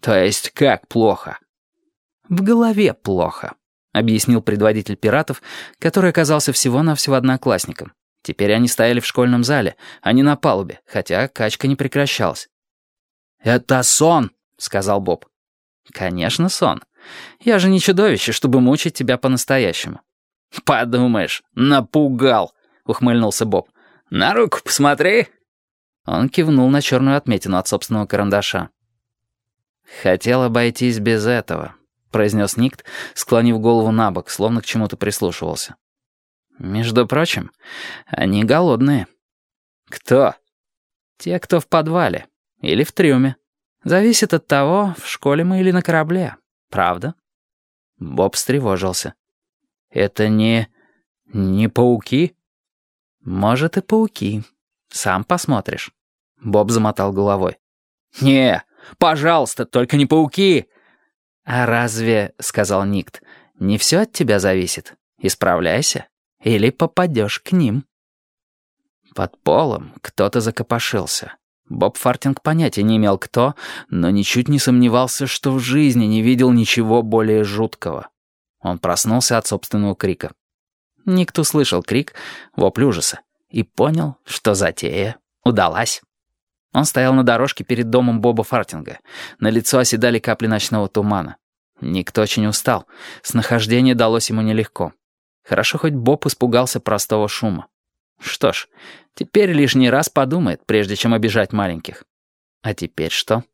«То есть как плохо?» «В голове плохо», — объяснил предводитель пиратов, который оказался всего-навсего одноклассником. Теперь они стояли в школьном зале, а не на палубе, хотя качка не прекращалась. «Это сон», — сказал Боб. «Конечно, сон. Я же не чудовище, чтобы мучить тебя по-настоящему». «Подумаешь, напугал», — ухмыльнулся Боб. «На руку посмотри». Он кивнул на черную отметину от собственного карандаша. «Хотел обойтись без этого», — произнес Никт, склонив голову на бок, словно к чему-то прислушивался. «Между прочим, они голодные». «Кто?» «Те, кто в подвале. Или в трюме. Зависит от того, в школе мы или на корабле. Правда?» Боб встревожился. «Это не... не пауки?» «Может, и пауки. Сам посмотришь». Боб замотал головой. «Не, пожалуйста, только не пауки!» «А разве, — сказал Никт, — не все от тебя зависит? Исправляйся, или попадешь к ним». Под полом кто-то закопошился. Боб Фартинг понятия не имел кто, но ничуть не сомневался, что в жизни не видел ничего более жуткого. Он проснулся от собственного крика. Никто услышал крик, вопль ужаса, и понял, что затея удалась. Он стоял на дорожке перед домом Боба Фартинга. На лицо оседали капли ночного тумана. Никто очень устал. Снахождение далось ему нелегко. Хорошо, хоть Боб испугался простого шума. Что ж, теперь лишний раз подумает, прежде чем обижать маленьких. А теперь что?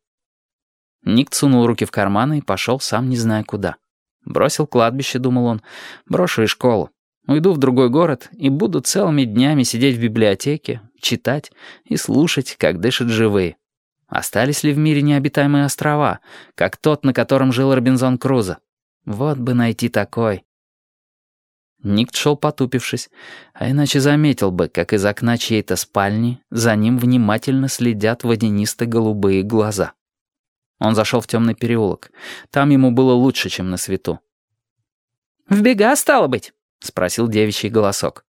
Ник сунул руки в карманы и пошел сам не зная куда. Бросил кладбище, думал он, брошу и школу. Уйду в другой город и буду целыми днями сидеть в библиотеке, читать и слушать, как дышат живые. Остались ли в мире необитаемые острова, как тот, на котором жил Робинзон Крузо? Вот бы найти такой. Ник шел потупившись, а иначе заметил бы, как из окна чьей-то спальни за ним внимательно следят водянисто-голубые глаза. Он зашел в темный переулок. Там ему было лучше, чем на свету. «В бега, стало быть?» — спросил девичий голосок.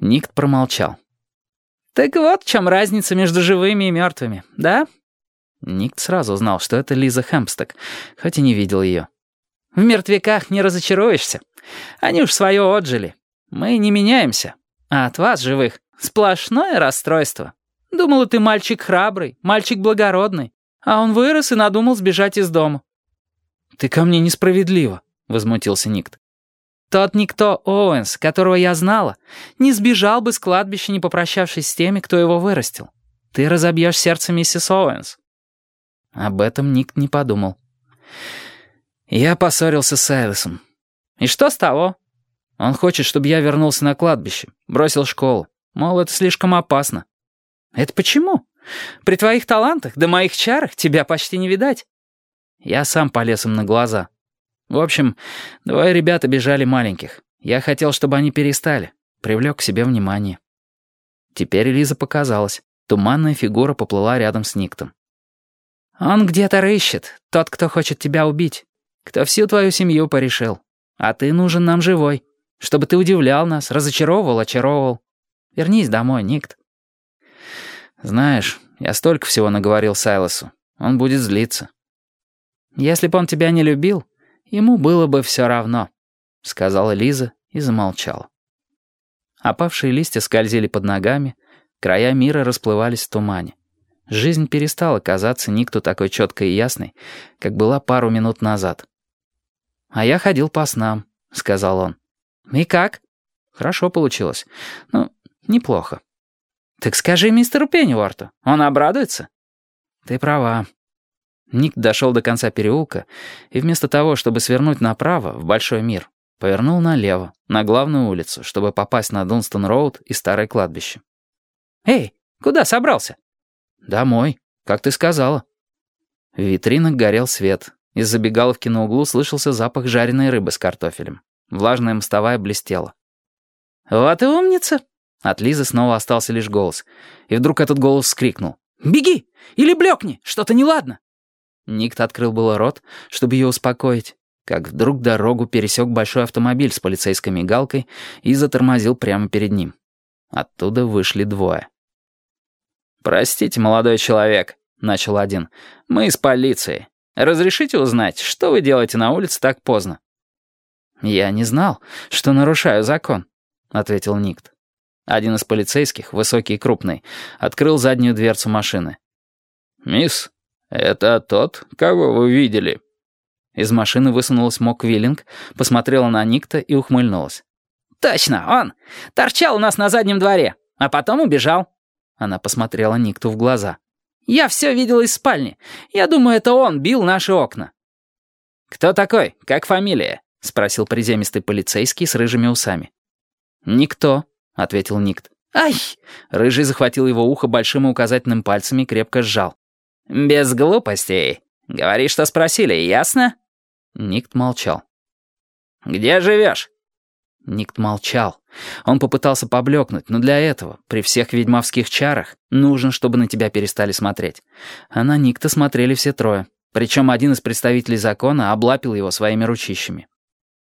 Никт промолчал. «Так вот в чем разница между живыми и мертвыми, да?» Никт сразу знал, что это Лиза Хэмпсток, хоть и не видел ее. «В мертвяках не разочаруешься. Они уж свое отжили. Мы не меняемся. А от вас, живых, сплошное расстройство. Думала, ты мальчик храбрый, мальчик благородный, а он вырос и надумал сбежать из дома». «Ты ко мне несправедливо», — возмутился Никт. Тот Никто Оуэнс, которого я знала, не сбежал бы с кладбища, не попрощавшись с теми, кто его вырастил. Ты разобьешь сердце миссис Оуэнс». Об этом Никт не подумал. Я поссорился с Сайлесом. «И что с того?» Он хочет, чтобы я вернулся на кладбище, бросил школу. Мол, это слишком опасно. «Это почему? При твоих талантах да моих чарах тебя почти не видать». Я сам полез им на глаза. В общем, двое ребят обижали маленьких. Я хотел, чтобы они перестали. Привлек к себе внимание. Теперь Лиза показалась. Туманная фигура поплыла рядом с Никтом. «Он где-то рыщет, тот, кто хочет тебя убить. Кто всю твою семью порешил. А ты нужен нам живой, чтобы ты удивлял нас, разочаровывал, очаровывал. Вернись домой, Никт». «Знаешь, я столько всего наговорил Сайлосу. Он будет злиться». «Если бы он тебя не любил, Ему было бы все равно», — сказала Лиза и замолчала. Опавшие листья скользили под ногами, края мира расплывались в тумане. Жизнь перестала казаться никто такой четкой и ясной, как была пару минут назад. «А я ходил по снам», — сказал он. «И как?» «Хорошо получилось. Ну, неплохо». «Так скажи мистеру Пенниуарту, он обрадуется?» «Ты права. Ник дошел до конца переулка и вместо того, чтобы свернуть направо, в большой мир, повернул налево, на главную улицу, чтобы попасть на Дунстон-Роуд и старое кладбище. «Эй, куда собрался?» «Домой, как ты сказала». В витринах горел свет. Из забегаловки на углу слышался запах жареной рыбы с картофелем. Влажная мостовая блестела. «Вот и умница!» От Лизы снова остался лишь голос. И вдруг этот голос вскрикнул. «Беги! Или блекни! Что-то неладно!» Никт открыл было рот, чтобы ее успокоить, как вдруг дорогу пересек большой автомобиль с полицейской мигалкой и затормозил прямо перед ним. Оттуда вышли двое. «Простите, молодой человек», — начал один, — «мы из полиции. Разрешите узнать, что вы делаете на улице так поздно?» «Я не знал, что нарушаю закон», — ответил Никт. Один из полицейских, высокий и крупный, открыл заднюю дверцу машины. «Мисс, это тот, кого вы видели?» Из машины высунулась Мок Виллинг, посмотрела на Никта и ухмыльнулась. «Точно, он! Торчал у нас на заднем дворе, а потом убежал». Она посмотрела Никту в глаза. «Я все видела из спальни. Я думаю, это он бил наши окна». «Кто такой? Как фамилия?» — спросил приземистый полицейский с рыжими усами. «Никто», — ответил Никт. «Ай!» Рыжий захватил его ухо большим и указательным пальцами и крепко сжал. «Без глупостей. Говори, что спросили, ясно?» Никт молчал. «Где живешь?» Никт молчал. Он попытался поблекнуть, но для этого, при всех ведьмовских чарах, нужно, чтобы на тебя перестали смотреть. А на Никта смотрели все трое. Причем один из представителей закона облапил его своими ручищами.